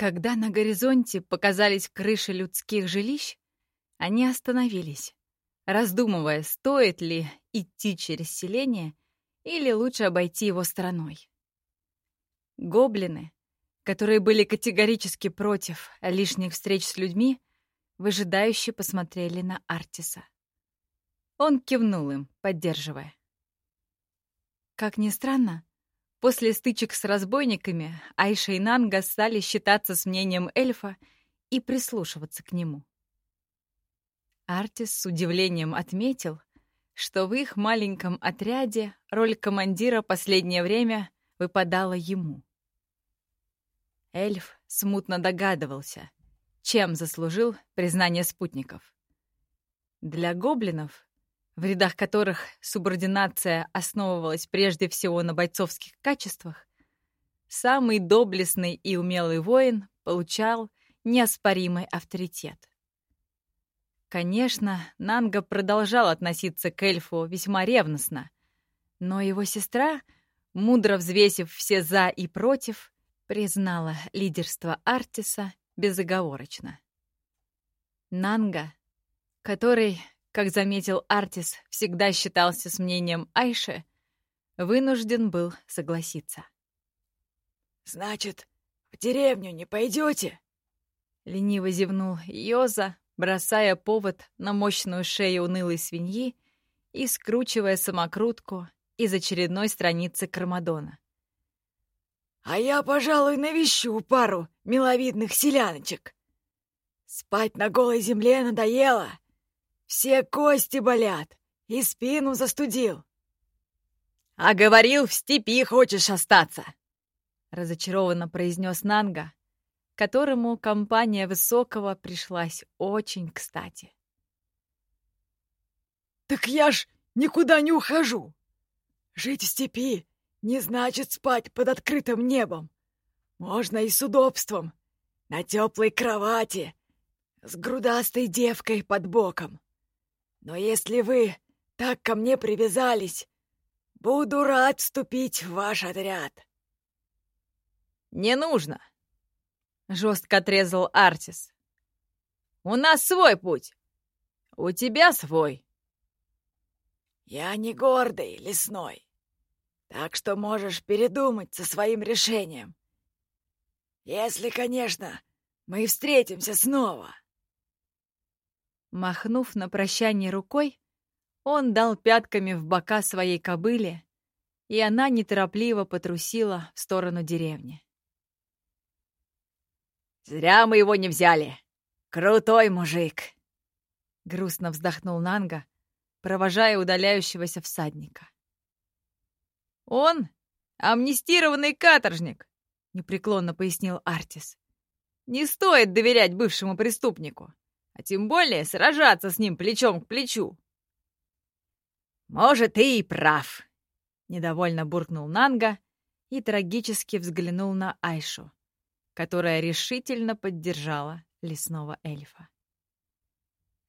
Когда на горизонте показались крыши людских жилищ, они остановились, раздумывая, стоит ли идти через селение или лучше обойти его стороной. Гоблины, которые были категорически против лишних встреч с людьми, выжидающе посмотрели на Артиса. Он кивнул им, поддерживая. Как ни странно, после стычек с разбойниками Айша и Нанга стали считаться с мнением эльфа и прислушиваться к нему. Артис с удивлением отметил, что в их маленьком отряде роль командира последнее время выпадала ему. Эльф смутно догадывался, чем заслужил признание спутников. Для гоблинов в рядах которых субординация основывалась прежде всего на бойцовских качествах, самый доблестный и умелый воин получал неоспоримый авторитет. Конечно, Нанга продолжал относиться к эльфу весьма ревностно, но его сестра, мудро взвесив все «за» и «против», признала лидерство Артиса безоговорочно. Нанга, который как заметил Артис, всегда считался с мнением Айши, вынужден был согласиться. «Значит, в деревню не пойдете?» Лениво зевнул Йоза, бросая повод на мощную шею унылой свиньи и скручивая самокрутку из очередной страницы Кармадона. «А я, пожалуй, навещу пару миловидных селяночек. Спать на голой земле надоело, все кости болят и спину застудил. «А говорил, в степи хочешь остаться!» Разочарованно произнес Нанга, которому компания Высокого пришлась очень кстати. «Так я ж никуда не ухожу! Жить в степи не значит спать под открытым небом. Можно и с удобством, на теплой кровати, с грудастой девкой под боком. Но если вы так ко мне привязались, буду рад вступить в ваш отряд. Не нужно, жестко отрезал Артис. У нас свой путь. У тебя свой. Я не гордый, лесной. Так что можешь передумать со своим решением. Если, конечно, мы встретимся снова. Махнув на прощание рукой, он дал пятками в бока своей кобыле, и она неторопливо потрусила в сторону деревни. «Зря мы его не взяли! Крутой мужик!» Грустно вздохнул Нанга, провожая удаляющегося всадника. «Он — амнистированный каторжник!» — непреклонно пояснил Артис. «Не стоит доверять бывшему преступнику а тем более сражаться с ним плечом к плечу. «Может, ты и прав», — недовольно буркнул Нанга и трагически взглянул на Айшу, которая решительно поддержала лесного эльфа.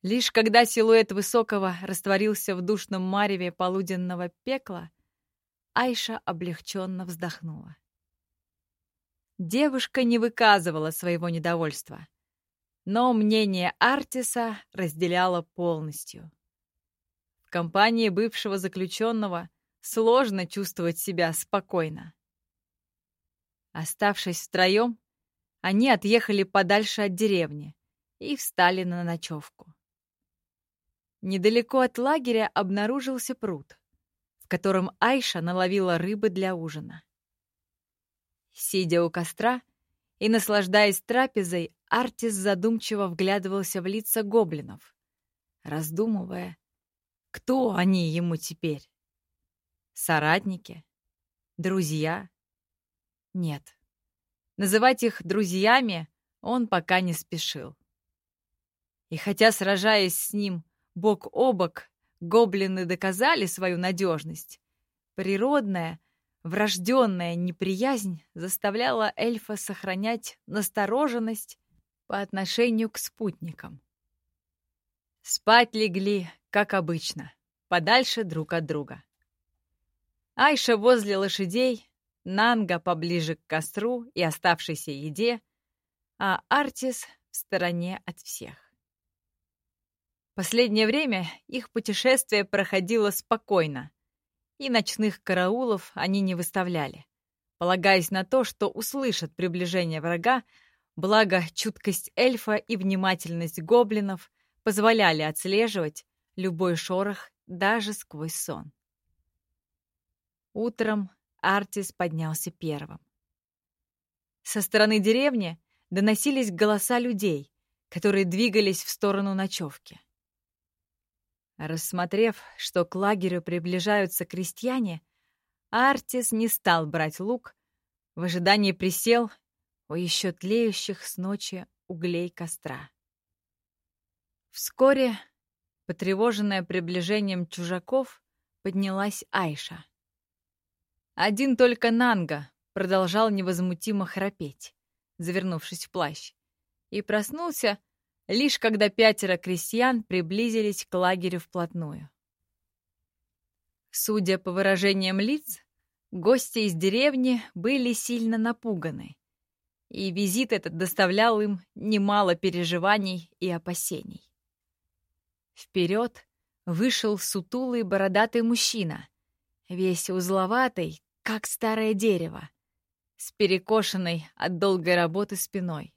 Лишь когда силуэт Высокого растворился в душном мареве полуденного пекла, Айша облегченно вздохнула. Девушка не выказывала своего недовольства — но мнение Артиса разделяло полностью. В компании бывшего заключенного сложно чувствовать себя спокойно. Оставшись втроем, они отъехали подальше от деревни и встали на ночевку. Недалеко от лагеря обнаружился пруд, в котором Айша наловила рыбы для ужина. Сидя у костра и наслаждаясь трапезой, Артис задумчиво вглядывался в лица гоблинов, раздумывая, кто они ему теперь. Соратники? Друзья? Нет. Называть их друзьями он пока не спешил. И хотя, сражаясь с ним бок о бок, гоблины доказали свою надежность, природная, врожденная неприязнь заставляла эльфа сохранять настороженность по отношению к спутникам. Спать легли, как обычно, подальше друг от друга. Айша возле лошадей, Нанга поближе к костру и оставшейся еде, а Артис в стороне от всех. Последнее время их путешествие проходило спокойно, и ночных караулов они не выставляли, полагаясь на то, что услышат приближение врага, благо чуткость эльфа и внимательность гоблинов позволяли отслеживать любой шорох даже сквозь сон. Утром Артис поднялся первым. Со стороны деревни доносились голоса людей, которые двигались в сторону ночевки. Рассмотрев, что к лагерю приближаются крестьяне, Артис не стал брать лук, в ожидании присел у еще тлеющих с ночи углей костра. Вскоре, потревоженная приближением чужаков, поднялась Айша. Один только Нанга продолжал невозмутимо храпеть, завернувшись в плащ, и проснулся, лишь когда пятеро крестьян приблизились к лагерю вплотную. Судя по выражениям лиц, гости из деревни были сильно напуганы, и визит этот доставлял им немало переживаний и опасений. Вперед вышел сутулый бородатый мужчина, весь узловатый, как старое дерево, с перекошенной от долгой работы спиной.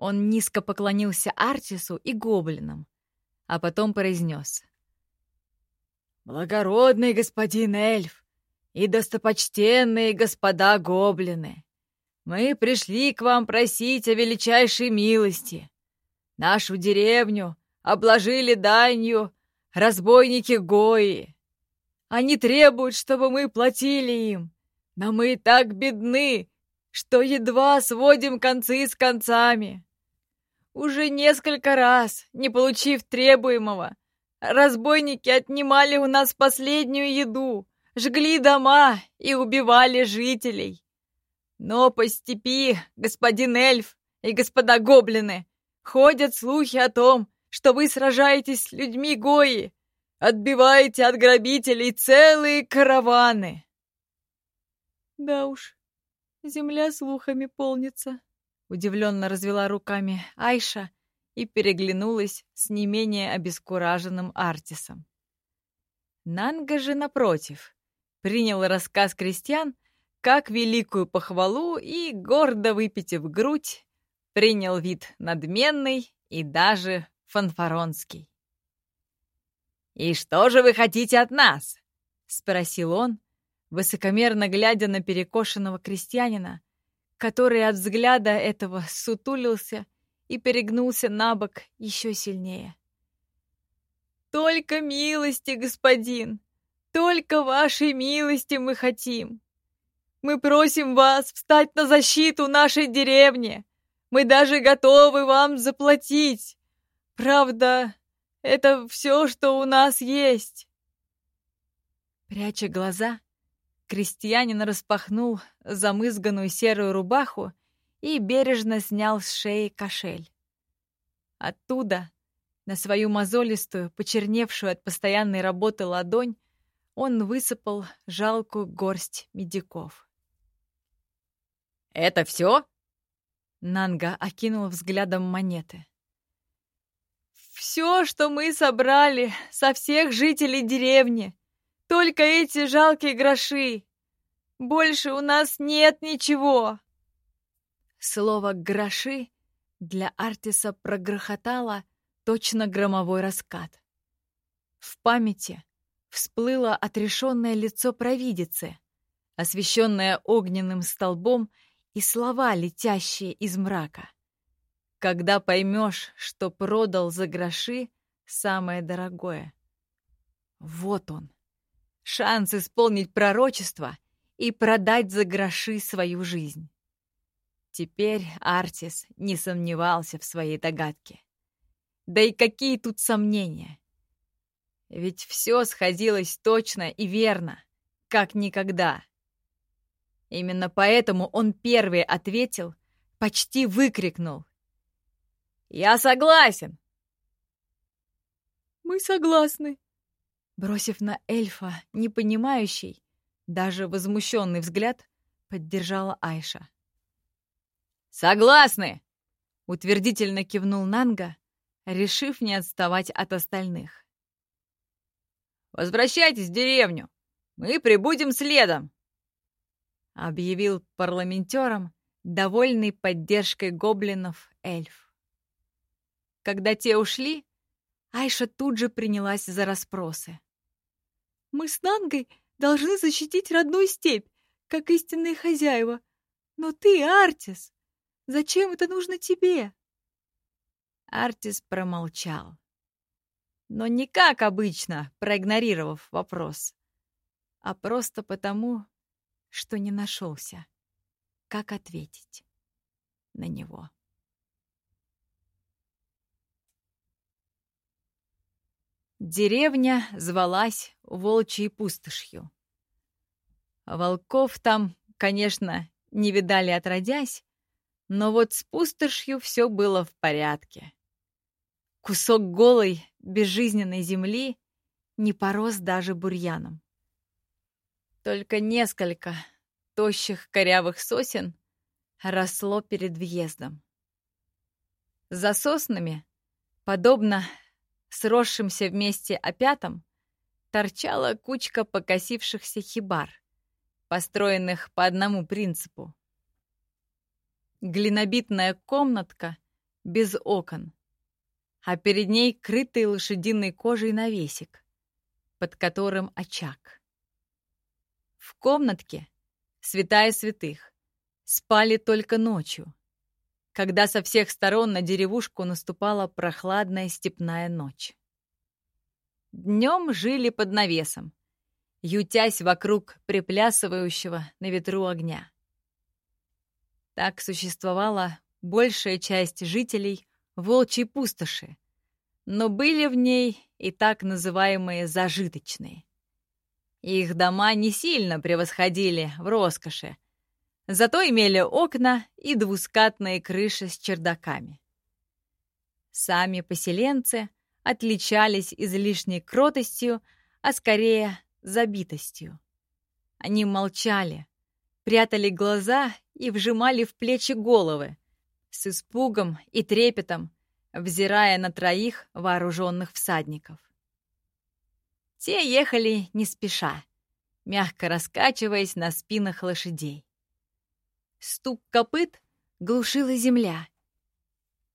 Он низко поклонился Артису и гоблинам, а потом произнес. «Благородный господин эльф и достопочтенные господа гоблины, мы пришли к вам просить о величайшей милости. Нашу деревню обложили данью разбойники Гои. Они требуют, чтобы мы платили им, но мы так бедны, что едва сводим концы с концами. Уже несколько раз, не получив требуемого, разбойники отнимали у нас последнюю еду, жгли дома и убивали жителей. Но по степи, господин эльф и господа гоблины, ходят слухи о том, что вы сражаетесь с людьми Гои, отбиваете от грабителей целые караваны. Да уж, земля слухами полнится. Удивленно развела руками Айша и переглянулась с не менее обескураженным Артисом. Нанга же, напротив, принял рассказ крестьян как великую похвалу и, гордо выпитив грудь, принял вид надменный и даже фанфаронский. «И что же вы хотите от нас?» — спросил он, высокомерно глядя на перекошенного крестьянина, который от взгляда этого сутулился и перегнулся на бок еще сильнее. «Только милости, господин! Только вашей милости мы хотим! Мы просим вас встать на защиту нашей деревни! Мы даже готовы вам заплатить! Правда, это все, что у нас есть!» Пряча глаза, Крестьянин распахнул замызганную серую рубаху и бережно снял с шеи кошель. Оттуда, на свою мозолистую, почерневшую от постоянной работы ладонь, он высыпал жалкую горсть медиков. «Это все?» Нанга окинул взглядом монеты. «Все, что мы собрали со всех жителей деревни!» Только эти жалкие гроши. Больше у нас нет ничего. Слово «гроши» для Артиса прогрохотало точно громовой раскат. В памяти всплыло отрешенное лицо провидицы, освещенное огненным столбом и слова, летящие из мрака. Когда поймешь, что продал за гроши самое дорогое. Вот он, шанс исполнить пророчество и продать за гроши свою жизнь. Теперь Артис не сомневался в своей догадке. Да и какие тут сомнения? Ведь все сходилось точно и верно, как никогда. Именно поэтому он первый ответил, почти выкрикнул. «Я согласен!» «Мы согласны!» Бросив на эльфа непонимающий, даже возмущенный взгляд, поддержала Айша. «Согласны!» — утвердительно кивнул Нанга, решив не отставать от остальных. «Возвращайтесь в деревню! Мы прибудем следом!» — объявил парламентерам, довольный поддержкой гоблинов эльф. Когда те ушли, Айша тут же принялась за расспросы. «Мы с Нангой должны защитить родную степь, как истинные хозяева. Но ты, Артис, зачем это нужно тебе?» Артис промолчал. Но не как обычно, проигнорировав вопрос, а просто потому, что не нашелся, как ответить на него. Деревня звалась Волчьей пустошью. Волков там, конечно, не видали отродясь, но вот с пустошью все было в порядке. Кусок голой, безжизненной земли не порос даже бурьяном. Только несколько тощих корявых сосен росло перед въездом. За соснами, подобно сросшимся вместе опятам, торчала кучка покосившихся хибар, построенных по одному принципу. Глинобитная комнатка без окон, а перед ней крытый лошадиной кожей навесик, под которым очаг. В комнатке, святая святых, спали только ночью, когда со всех сторон на деревушку наступала прохладная степная ночь. Днем жили под навесом, ютясь вокруг приплясывающего на ветру огня. Так существовала большая часть жителей волчьей пустоши, но были в ней и так называемые зажиточные. Их дома не сильно превосходили в роскоши, Зато имели окна и двускатные крыши с чердаками. Сами поселенцы отличались излишней кротостью, а скорее забитостью. Они молчали, прятали глаза и вжимали в плечи головы, с испугом и трепетом, взирая на троих вооруженных всадников. Те ехали не спеша, мягко раскачиваясь на спинах лошадей. Стук копыт глушила земля.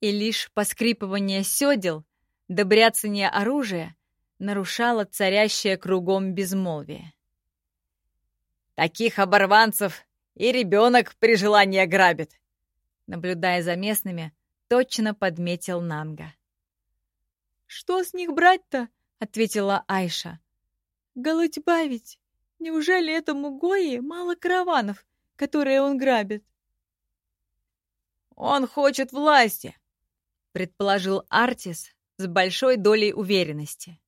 И лишь поскрипывание сёдел да бряцание оружия нарушало царящее кругом безмолвие. «Таких оборванцев и ребенок при желании грабит!» Наблюдая за местными, точно подметил Нанга. «Что с них брать-то?» — ответила Айша. «Голодьба ведь! Неужели этому Гои мало караванов, которые он грабит. «Он хочет власти», — предположил Артис с большой долей уверенности.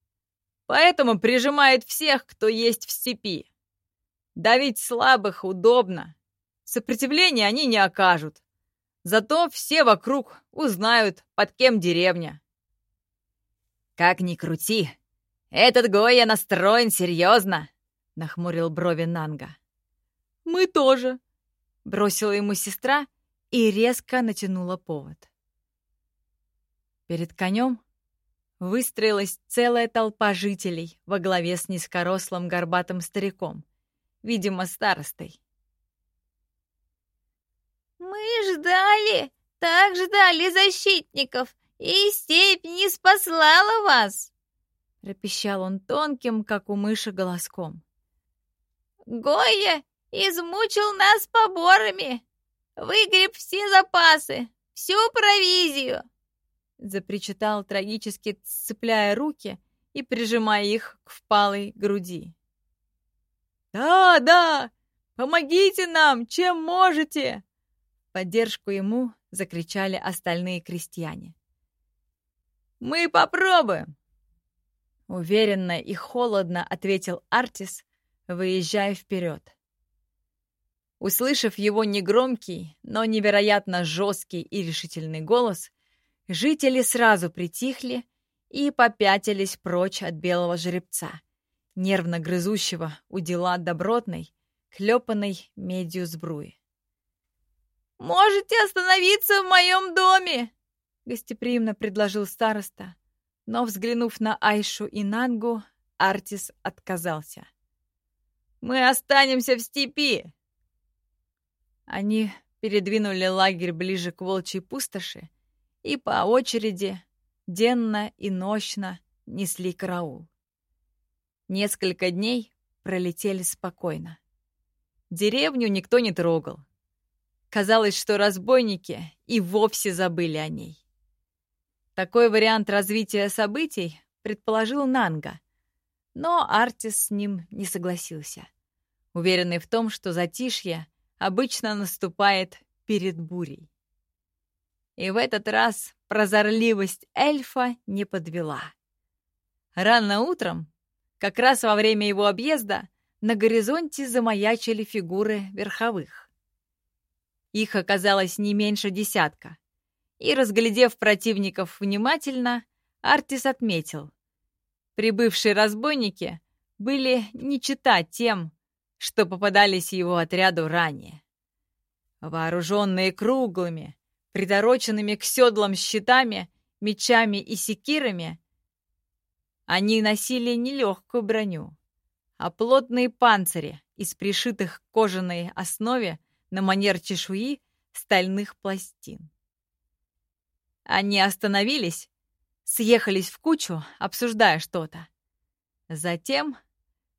«Поэтому прижимает всех, кто есть в степи. Давить слабых удобно. Сопротивления они не окажут. Зато все вокруг узнают, под кем деревня». «Как ни крути, этот Гоя настроен серьезно», — нахмурил брови Нанга. «Мы тоже», — бросила ему сестра и резко натянула повод. Перед конем выстроилась целая толпа жителей во главе с низкорослым горбатым стариком, видимо, старостой. «Мы ждали, так ждали защитников, и степь не спаслала вас!» пропищал он тонким, как у мыши, голоском. «Гоя Измучил нас поборами. Выгреб все запасы, всю провизию. Запричитал трагически, цепляя руки и прижимая их к впалой груди. «Да, да! Помогите нам, чем можете!» Поддержку ему закричали остальные крестьяне. «Мы попробуем!» Уверенно и холодно ответил Артис, выезжая вперед. Услышав его негромкий, но невероятно жесткий и решительный голос, жители сразу притихли и попятились прочь от белого жеребца, нервно грызущего у дела добротной, клепанной медью сбруи. можете остановиться в моем доме!» Гостеприимно предложил староста, но, взглянув на Айшу и Нангу, Артис отказался. «Мы останемся в степи!» Они передвинули лагерь ближе к волчьей пустоши и по очереди, денно и нощно, несли караул. Несколько дней пролетели спокойно. Деревню никто не трогал. Казалось, что разбойники и вовсе забыли о ней. Такой вариант развития событий предположил Нанга, но Артис с ним не согласился, уверенный в том, что затишье обычно наступает перед бурей. И в этот раз прозорливость эльфа не подвела. Рано утром, как раз во время его объезда, на горизонте замаячили фигуры верховых. Их оказалось не меньше десятка. И, разглядев противников внимательно, Артис отметил. Прибывшие разбойники были не чита тем, что попадались его отряду ранее. Вооруженные круглыми, притороченными к седлам щитами, мечами и секирами, они носили не легкую броню, а плотные панцири из пришитых к кожаной основе на манер чешуи стальных пластин. Они остановились, съехались в кучу, обсуждая что-то. Затем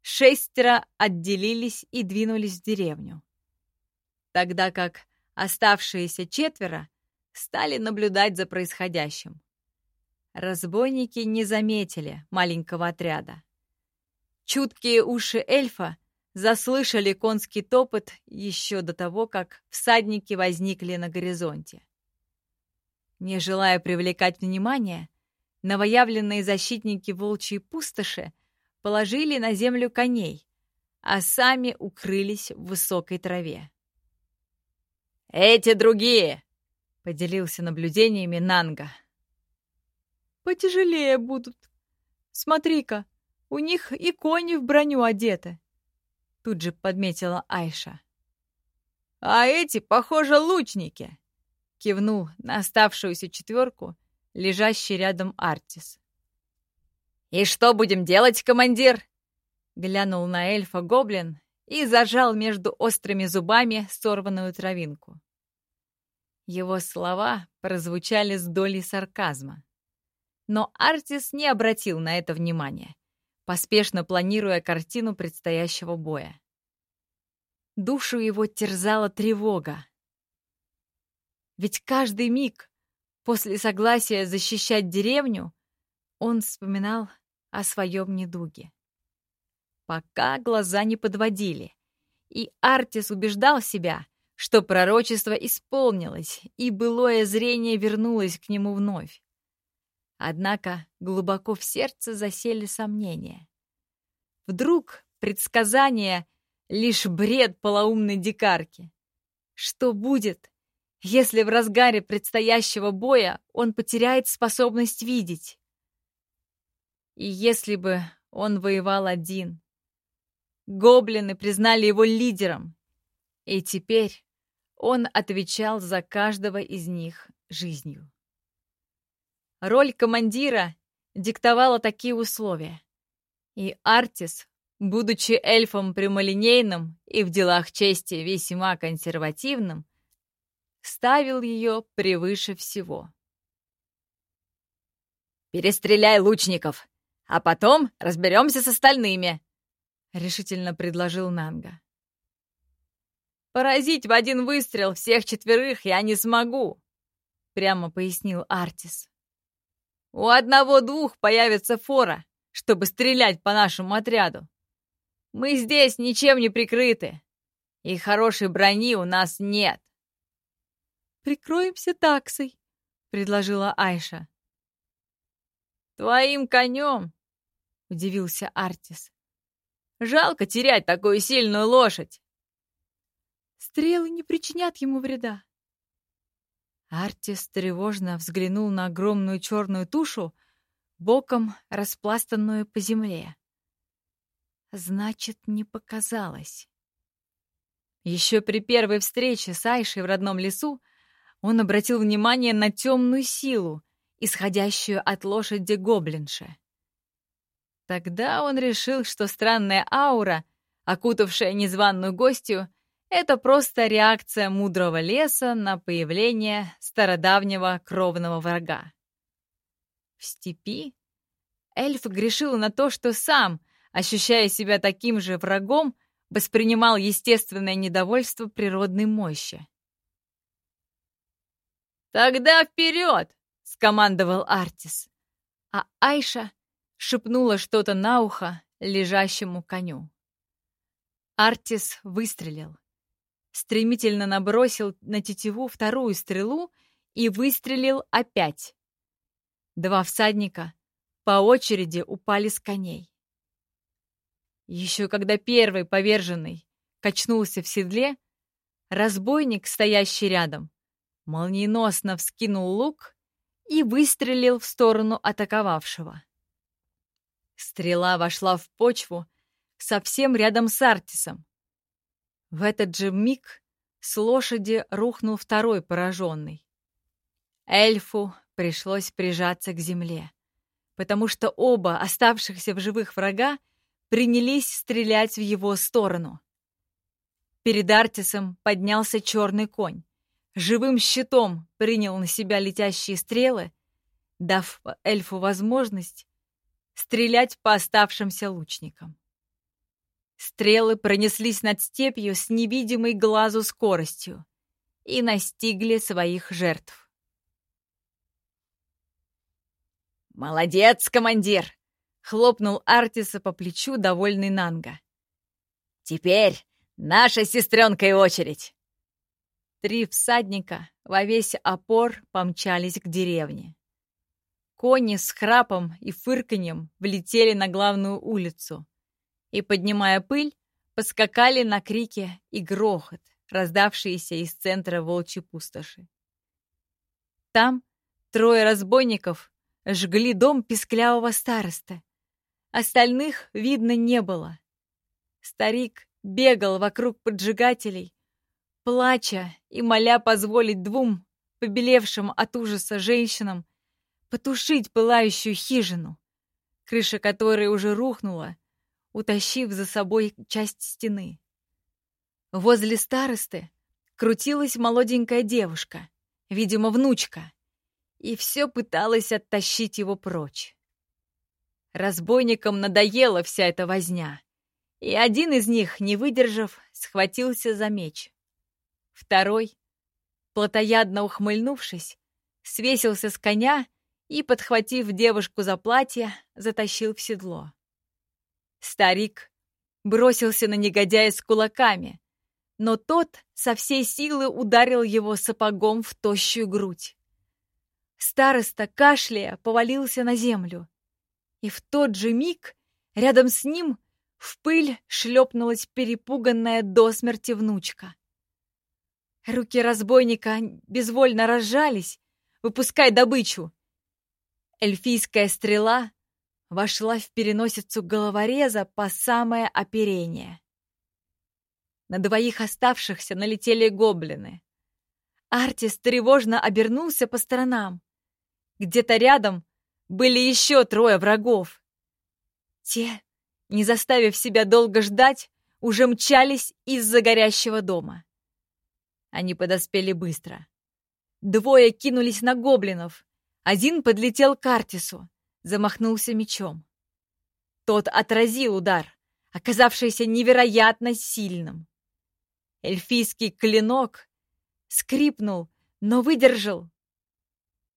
шестеро отделились и двинулись в деревню. Тогда как оставшиеся четверо стали наблюдать за происходящим. Разбойники не заметили маленького отряда. Чуткие уши эльфа заслышали конский топот еще до того, как всадники возникли на горизонте. Не желая привлекать внимание, новоявленные защитники волчьей пустоши положили на землю коней, а сами укрылись в высокой траве. «Эти другие!» — поделился наблюдениями Нанга. «Потяжелее будут. Смотри-ка, у них и кони в броню одеты», — тут же подметила Айша. «А эти, похоже, лучники», — кивнул на оставшуюся четверку, лежащий рядом Артис. «И что будем делать, командир?» Глянул на эльфа гоблин и зажал между острыми зубами сорванную травинку. Его слова прозвучали с долей сарказма. Но Артис не обратил на это внимания, поспешно планируя картину предстоящего боя. Душу его терзала тревога. Ведь каждый миг после согласия защищать деревню он вспоминал о своем недуге. Пока глаза не подводили, и Артис убеждал себя, что пророчество исполнилось, и былое зрение вернулось к нему вновь. Однако глубоко в сердце засели сомнения. Вдруг предсказание — лишь бред полоумной дикарки. Что будет, если в разгаре предстоящего боя он потеряет способность видеть? И если бы он воевал один? Гоблины признали его лидером, и теперь он отвечал за каждого из них жизнью. Роль командира диктовала такие условия. И Артис, будучи эльфом прямолинейным и в делах чести весьма консервативным, ставил ее превыше всего. «Перестреляй лучников, а потом разберемся с остальными», — решительно предложил Нанга. «Поразить в один выстрел всех четверых я не смогу», — прямо пояснил Артис. «У одного-двух появится фора, чтобы стрелять по нашему отряду. Мы здесь ничем не прикрыты, и хорошей брони у нас нет». «Прикроемся таксой», — предложила Айша. «Твоим конем?» — удивился Артис. «Жалко терять такую сильную лошадь. Стрелы не причинят ему вреда. Артис тревожно взглянул на огромную черную тушу, боком распластанную по земле. Значит, не показалось. Еще при первой встрече с Айшей в родном лесу он обратил внимание на темную силу, исходящую от лошади гоблинши. Тогда он решил, что странная аура, окутавшая незваную гостью, это просто реакция мудрого леса на появление стародавнего кровного врага. В степи эльф грешил на то, что сам, ощущая себя таким же врагом, воспринимал естественное недовольство природной мощи. «Тогда вперед!» — скомандовал Артис. А Айша шепнула что-то на ухо лежащему коню. Артис выстрелил. Стремительно набросил на тетиву вторую стрелу и выстрелил опять. Два всадника по очереди упали с коней. Еще когда первый поверженный качнулся в седле, разбойник, стоящий рядом, молниеносно вскинул лук и выстрелил в сторону атаковавшего. Стрела вошла в почву совсем рядом с Артисом. В этот же миг с лошади рухнул второй пораженный. Эльфу пришлось прижаться к земле, потому что оба оставшихся в живых врага принялись стрелять в его сторону. Перед Артисом поднялся черный конь. Живым щитом принял на себя летящие стрелы, дав эльфу возможность стрелять по оставшимся лучникам. Стрелы пронеслись над степью с невидимой глазу скоростью и настигли своих жертв. «Молодец, командир!» — хлопнул Артиса по плечу довольный Нанга. «Теперь наша сестренка и очередь!» Три всадника во весь опор помчались к деревне. Кони с храпом и фырканьем влетели на главную улицу и, поднимая пыль, поскакали на крики и грохот, раздавшиеся из центра волчьей пустоши. Там трое разбойников жгли дом писклявого староста. Остальных видно не было. Старик бегал вокруг поджигателей, плача и моля позволить двум побелевшим от ужаса женщинам потушить пылающую хижину, крыша которой уже рухнула, утащив за собой часть стены. Возле старосты крутилась молоденькая девушка, видимо, внучка, и все пыталась оттащить его прочь. Разбойникам надоела вся эта возня, и один из них, не выдержав, схватился за меч. Второй, плотоядно ухмыльнувшись, свесился с коня и, подхватив девушку за платье, затащил в седло. Старик бросился на негодяя с кулаками, но тот со всей силы ударил его сапогом в тощую грудь. Староста, кашляя, повалился на землю, и в тот же миг рядом с ним в пыль шлепнулась перепуганная до смерти внучка. Руки разбойника безвольно разжались, выпуская добычу, Эльфийская стрела вошла в переносицу головореза по самое оперение. На двоих оставшихся налетели гоблины. Артис тревожно обернулся по сторонам. Где-то рядом были еще трое врагов. Те, не заставив себя долго ждать, уже мчались из-за горящего дома. Они подоспели быстро. Двое кинулись на гоблинов, один подлетел к Артису, замахнулся мечом. Тот отразил удар, оказавшийся невероятно сильным. Эльфийский клинок скрипнул, но выдержал.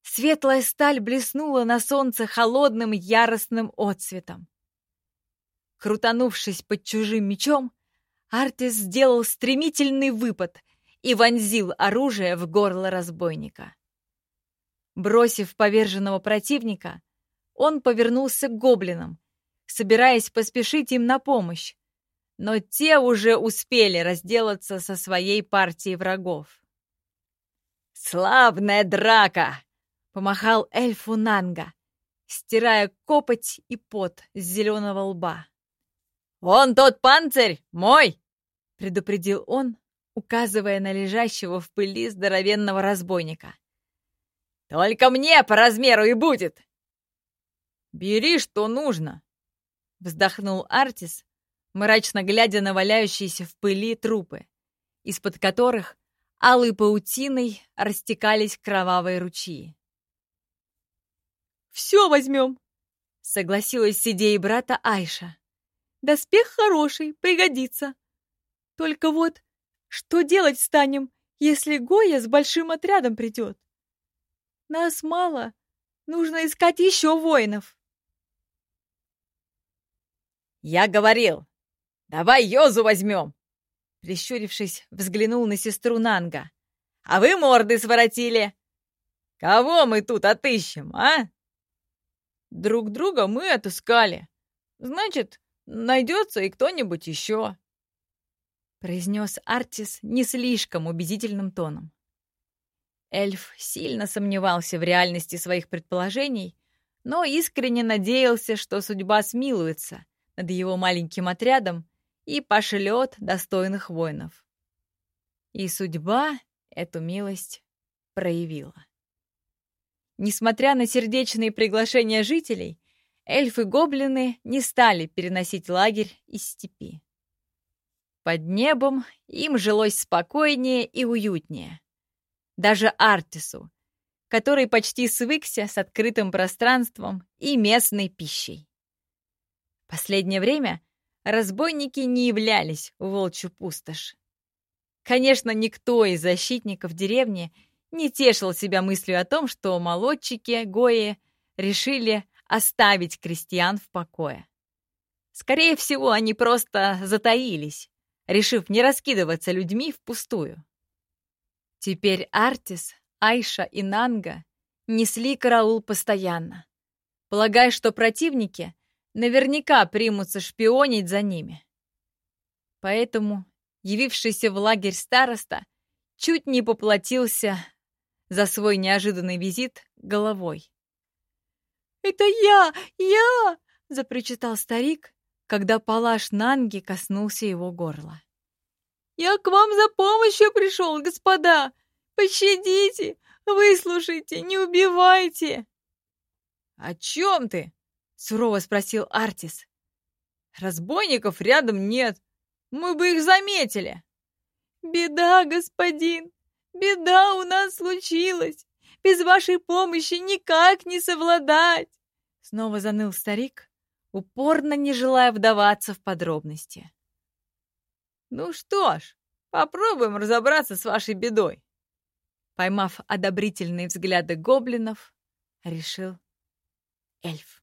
Светлая сталь блеснула на солнце холодным яростным отцветом. Крутанувшись под чужим мечом, Артис сделал стремительный выпад и вонзил оружие в горло разбойника. Бросив поверженного противника, он повернулся к гоблинам, собираясь поспешить им на помощь, но те уже успели разделаться со своей партией врагов. «Славная драка!» — помахал эльфу Нанга, стирая копоть и пот с зеленого лба. «Вон тот панцирь мой!» — предупредил он, указывая на лежащего в пыли здоровенного разбойника. «Только мне по размеру и будет!» «Бери, что нужно!» — вздохнул Артис, мрачно глядя на валяющиеся в пыли трупы, из-под которых алой паутиной растекались кровавые ручьи. «Все возьмем!» — согласилась с идеей брата Айша. «Доспех хороший, пригодится. Только вот, что делать станем, если Гоя с большим отрядом придет? Нас мало, нужно искать еще воинов». «Я говорил, давай Йозу возьмем!» Прищурившись, взглянул на сестру Нанга. «А вы морды своротили! Кого мы тут отыщем, а?» «Друг друга мы отыскали. Значит, найдется и кто-нибудь еще», — произнес Артис не слишком убедительным тоном. Эльф сильно сомневался в реальности своих предположений, но искренне надеялся, что судьба смилуется над его маленьким отрядом и пошлет достойных воинов. И судьба эту милость проявила. Несмотря на сердечные приглашения жителей, эльфы-гоблины не стали переносить лагерь из степи. Под небом им жилось спокойнее и уютнее. Даже Артису, который почти свыкся с открытым пространством и местной пищей. Последнее время разбойники не являлись в волчью пустошь. Конечно, никто из защитников деревни не тешил себя мыслью о том, что молодчики Гои решили оставить крестьян в покое. Скорее всего, они просто затаились, решив не раскидываться людьми впустую. Теперь Артис, Айша и Нанга несли караул постоянно, полагая, что противники наверняка примутся шпионить за ними. Поэтому явившийся в лагерь староста чуть не поплатился за свой неожиданный визит головой. «Это я! Я!» — запричитал старик, когда палаш Нанги коснулся его горла. «Я к вам за помощью пришел, господа! Пощадите! Выслушайте, не убивайте!» «О чем ты?» Сурово спросил Артис. Разбойников рядом нет. Мы бы их заметили. Беда, господин. Беда у нас случилась. Без вашей помощи никак не совладать. Снова заныл старик, упорно не желая вдаваться в подробности. «Ну что ж, попробуем разобраться с вашей бедой». Поймав одобрительные взгляды гоблинов, решил эльф.